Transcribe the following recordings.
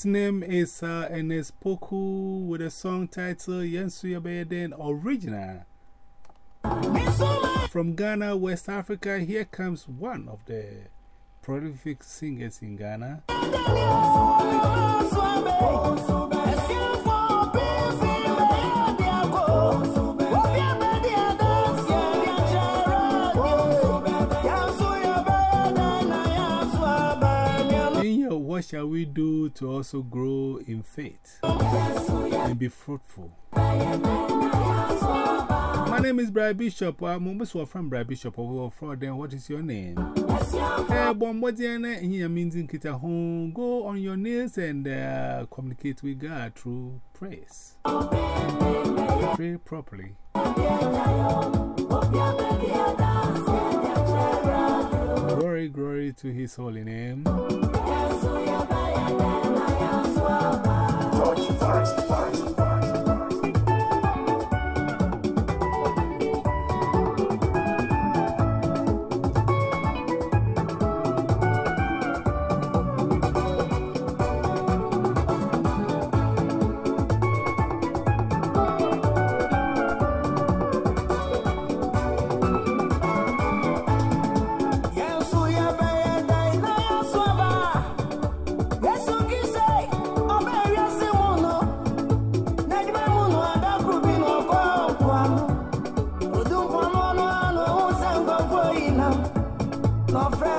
His name is uh, Enes Poku with a song titled Yensuya Bayeden Original. From Ghana, West Africa, here comes one of the prolific singers in Ghana. What shall we do to also grow in faith and be fruitful? My name is Brad Bishop. I'm almost from Brad Bishop over fraud. Then what is your name? Home. Go on your knees and uh, communicate with God through praise. Pray properly. Glory, glory to his holy name.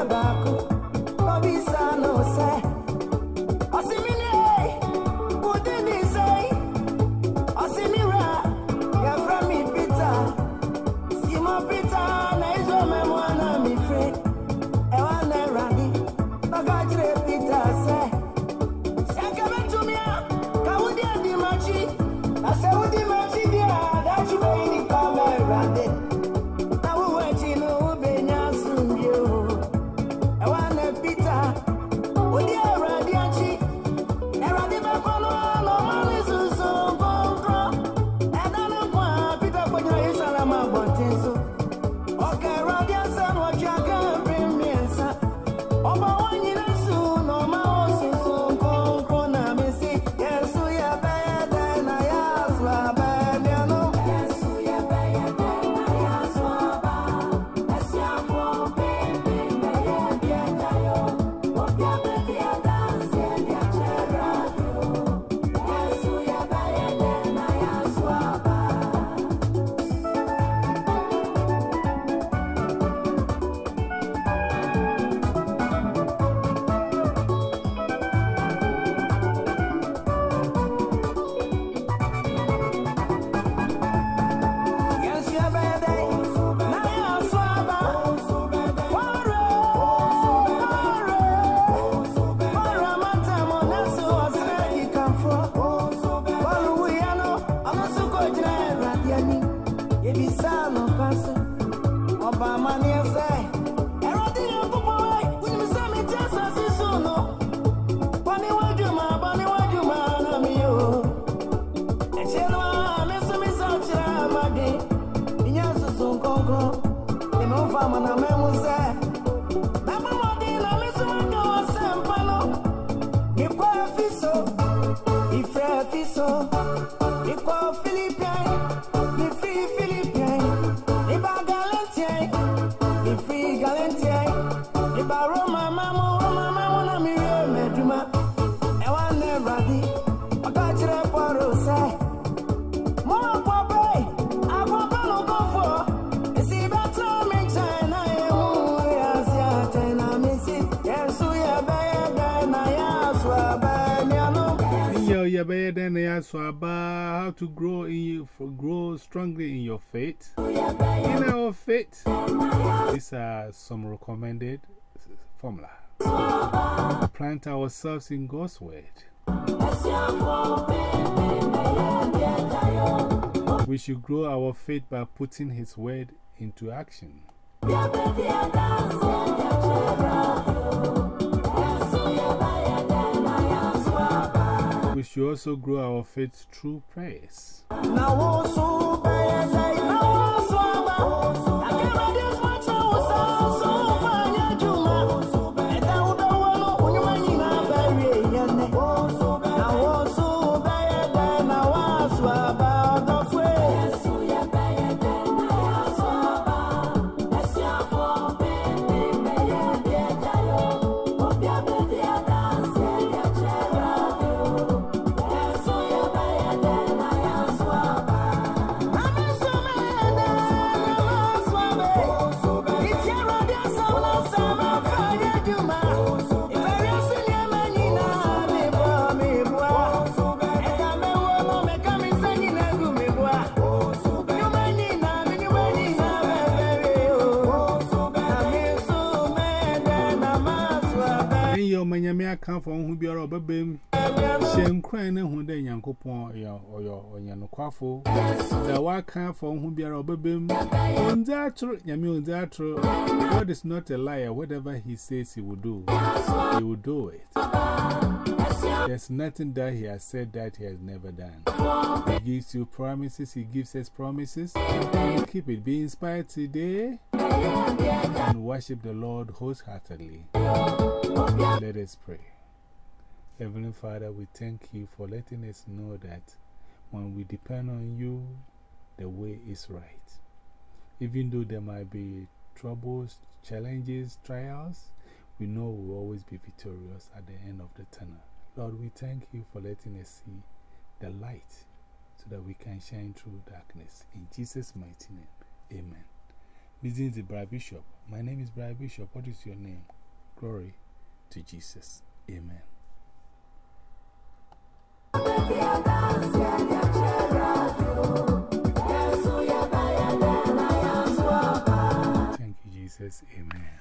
tabaco, obisa Philippine, Iba Galantine, Iba Galantine, Iba George Forrest, Forrest, Forrest. how to grow, in, you, grow strongly in your faith. In our faith, these are some recommended formula. Plant ourselves in God's Word. We should grow our faith by putting His Word into action. Should also grow our faith through praise. Or Manyamia come from who be a rubber beam. Shem crying who then Yankopon or your Yanuquafo. The white come from who be a rubber beam. On that true, Yami on that true. God is not a liar. Whatever he says he will do, he will do it. There's nothing that he has said that he has never done. He gives you promises, he gives us promises. Keep it. Be inspired today and worship the Lord wholeheartedly. Let us pray. Heavenly Father, we thank you for letting us know that when we depend on you, the way is right. Even though there might be troubles, challenges, trials, we know we will always be victorious at the end of the tunnel. Lord, we thank you for letting us see the light so that we can shine through darkness. In Jesus' mighty name, amen. This is the Brad Bishop. My name is Brad Bishop. What is your name? Glory to Jesus. Amen. Thank you, Jesus. Amen.